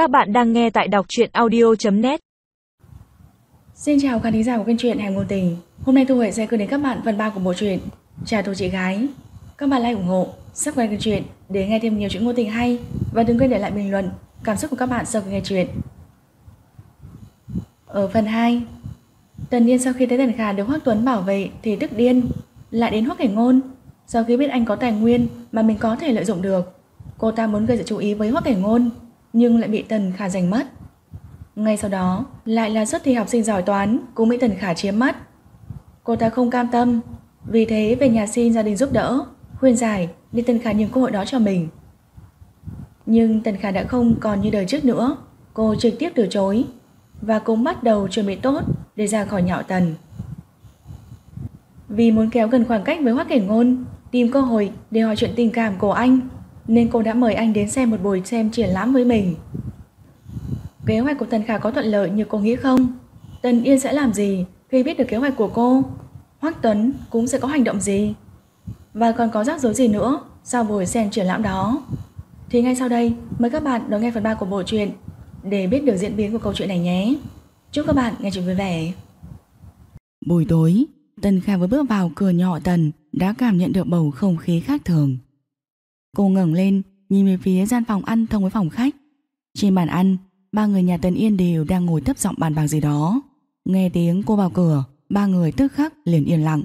Các bạn đang nghe tại đọc truyện audio.net Xin chào khán thính giả của kênh truyện Hành Ngôn Tình. Hôm nay Thu Huệ sẽ gửi đến các bạn phần 3 của bộ truyện Chào cô chị gái. Các bạn like ủng hộ, subscribe kênh truyện để nghe thêm nhiều chuyện ngôn tình hay. Và đừng quên để lại bình luận cảm xúc của các bạn sau khi nghe truyện Ở phần 2 Tần Yên sau khi thấy Tần Khả được Hoắc Tuấn bảo vệ thì tức điên Lại đến Hoắc Cảnh Ngôn. Sau khi biết anh có tài nguyên mà mình có thể lợi dụng được Cô ta muốn gây sự chú ý với Hoắc Cảnh Ngôn. Nhưng lại bị Tần Khả giành mất ngay sau đó lại là suất thi học sinh giỏi toán cũng bị Tần Khả chiếm mất. Cô ta không cam tâm, vì thế về nhà xin gia đình giúp đỡ, khuyên giải nên Tần Khả nhường cơ hội đó cho mình. Nhưng Tần Khả đã không còn như đời trước nữa, cô trực tiếp từ chối và cũng bắt đầu chuẩn bị tốt để ra khỏi nhạo Tần. Vì muốn kéo gần khoảng cách với Hoắc Cảnh Ngôn, tìm cơ hội để hỏi chuyện tình cảm của anh, nên cô đã mời anh đến xem một buổi xem triển lãm với mình. Kế hoạch của Tần Khả có thuận lợi như cô nghĩ không? Tần Yên sẽ làm gì khi biết được kế hoạch của cô? Hoắc Tuấn cũng sẽ có hành động gì? Và còn có rắc rối gì nữa sau buổi xem triển lãm đó? Thì ngay sau đây, mời các bạn đón nghe phần 3 của bộ truyện để biết được diễn biến của câu chuyện này nhé. Chúc các bạn nghe chuyện vui vẻ. Buổi tối, Tần Khả vừa bước vào cửa nhỏ Tần đã cảm nhận được bầu không khí khác thường. Cô ngẩng lên, nhìn về phía gian phòng ăn thông với phòng khách. Trên bàn ăn, ba người nhà Tần Yên đều đang ngồi thấp giọng bàn bạc gì đó. Nghe tiếng cô vào cửa, ba người tức khắc liền yên lặng.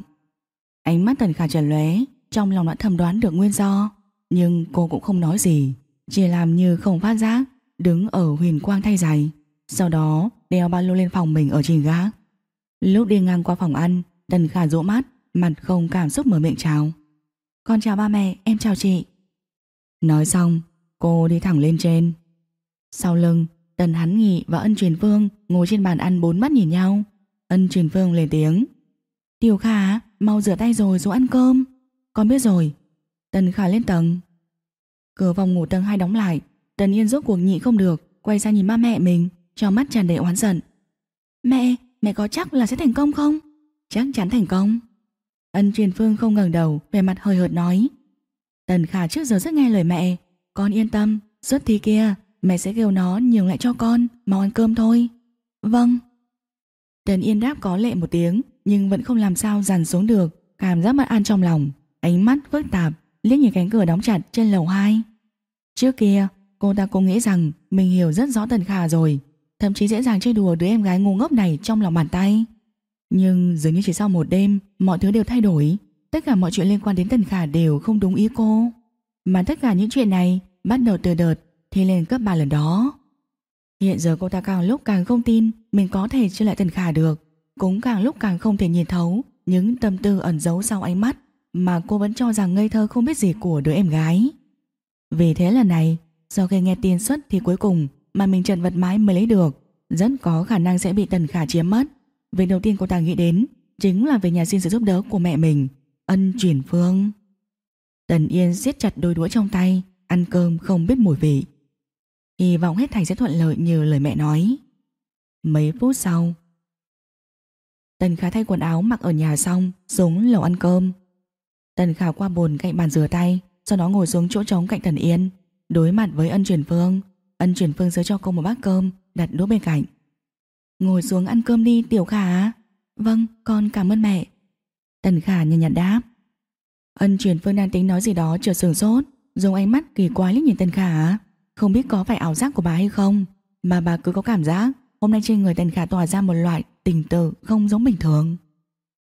Ánh mắt Tần Khả trần lóe, trong lòng đã thầm đoán được nguyên do, nhưng cô cũng không nói gì, chỉ làm như không phát giác, đứng ở huyền quang thay giày, sau đó đeo ba lô lên phòng mình ở trên gác. Lúc đi ngang qua phòng ăn, Tần Khả rũ mắt, mặt không cảm xúc mở miệng chào. Con chào ba mẹ, em chào chị. Nói xong, cô đi thẳng lên trên. Sau lưng, Tần Hắn Nghị và Ân Truyền Phương ngồi trên bàn ăn bốn mắt nhìn nhau. Ân Truyền Phương lên tiếng. Tiểu Khả, mau rửa tay rồi xuống ăn cơm. Con biết rồi. Tần Khả lên tầng. Cửa phòng ngủ tầng 2 đóng lại. Tần Yên rốt cuộc nhị không được, quay sang nhìn ba mẹ mình, cho mắt tràn đầy oán giận. Mẹ, mẹ có chắc là sẽ thành công không? Chắc chắn thành công. Ân Truyền Phương không ngẩng đầu, vẻ mặt hơi hợt nói. Tần Khả trước giờ rất nghe lời mẹ, con yên tâm, suất thi kia Mẹ sẽ kêu nó nhường lại cho con Mau ăn cơm thôi. Vâng. Tần Yên đáp có lệ một tiếng Nhưng vẫn không làm sao dằn xuống được. Cảm giác bất an trong lòng Ánh mắt phức tạp liếc nhìn cánh cửa đóng chặt trên lầu 2 Trước kia cô ta cũng nghĩ rằng Mình hiểu rất rõ Tần Khả rồi Thậm chí dễ dàng chơi đùa đứa em gái ngu ngốc này Trong lòng bàn tay. Nhưng dường như chỉ sau một đêm Mọi thứ đều thay đổi. Tất cả mọi chuyện liên quan đến Tần Khả đều không đúng ý cô Mà tất cả những chuyện này Bắt đầu từ đợt thì lên cấp 3 lần đó. Hiện giờ cô ta càng lúc càng không tin mình có thể chơi lại Tần Khả được, cũng càng lúc càng không thể nhìn thấu những tâm tư ẩn giấu sau ánh mắt mà cô vẫn cho rằng ngây thơ không biết gì của đứa em gái. Vì thế lần này, sau khi nghe tin xuất thì cuối cùng mà mình trần vật mái mới lấy được, rất có khả năng sẽ bị Tần Khả chiếm mất. Việc đầu tiên cô ta nghĩ đến chính là về nhà xin sự giúp đỡ của mẹ mình, ân chuyển phương. Tần Yên siết chặt đôi đũa trong tay, ăn cơm không biết mùi vị. Hy vọng hết thảy sẽ thuận lợi như lời mẹ nói. Mấy phút sau Tần Khả thay quần áo mặc ở nhà xong Xuống lầu ăn cơm. Tần Khả qua bồn cạnh bàn rửa tay Sau đó ngồi xuống chỗ trống cạnh Tần Yên Đối mặt với ân truyền phương. Ân truyền phương giới cho cô một bát cơm Đặt đũa bên cạnh. Ngồi xuống ăn cơm đi Tiểu Khả. Vâng con cảm ơn mẹ. Tần Khả nhàn nhạt đáp. Ân chuyển phương đang tính nói gì đó chợt sửng sốt, Dùng ánh mắt kỳ quái liếc nhìn Tần Khả. Không biết có phải ảo giác của bà hay không, Mà bà cứ có cảm giác Hôm nay trên người Tần Khả tỏa ra một loại tình tự không giống bình thường.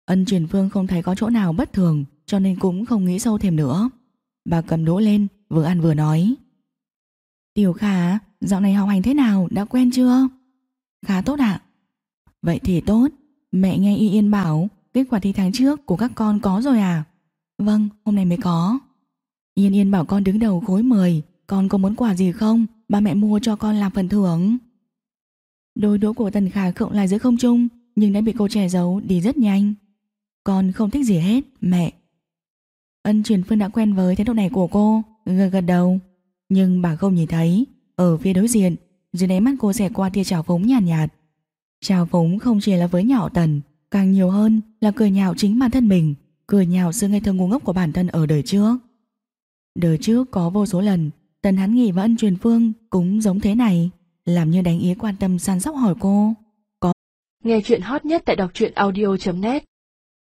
Ân truyền phương không thấy có chỗ nào bất thường, Cho nên cũng không nghĩ sâu thêm nữa. Bà cầm đũa lên, Vừa ăn vừa nói. Tiểu Khả, Dạo này học hành thế nào? Đã quen chưa? Khá tốt ạ. Vậy thì tốt. Mẹ nghe Y Yên bảo Kết quả thi tháng trước của các con có rồi à Vâng hôm nay mới có Yên Yên bảo con đứng đầu khối 10 con có muốn quà gì không? Ba mẹ mua cho con làm phần thưởng. Đôi đũa của Tần Khả khựng lại giữa không trung nhưng đã bị cô trẻ giấu đi rất nhanh. Con không thích gì hết, mẹ. Ân truyền phương đã quen với thái độ này của cô, gật gật đầu. Nhưng bà không nhìn thấy, ở phía đối diện, dưới đáy mắt cô xẹt qua tia trào phúng nhàn nhạt, nhạt. Trào phúng không chỉ là với nhỏ Tần, càng nhiều hơn là cười nhạo chính bản thân mình, cười nhạo sự ngây thơ ngu ngốc của bản thân ở đời trước. Đời trước có vô số lần Tần hán Nghị và Ân Truyền Phương cũng giống thế này. làm như đánh ý quan tâm săn sóc hỏi cô. có Nghe chuyện hot nhất tại đọc truyện audio.net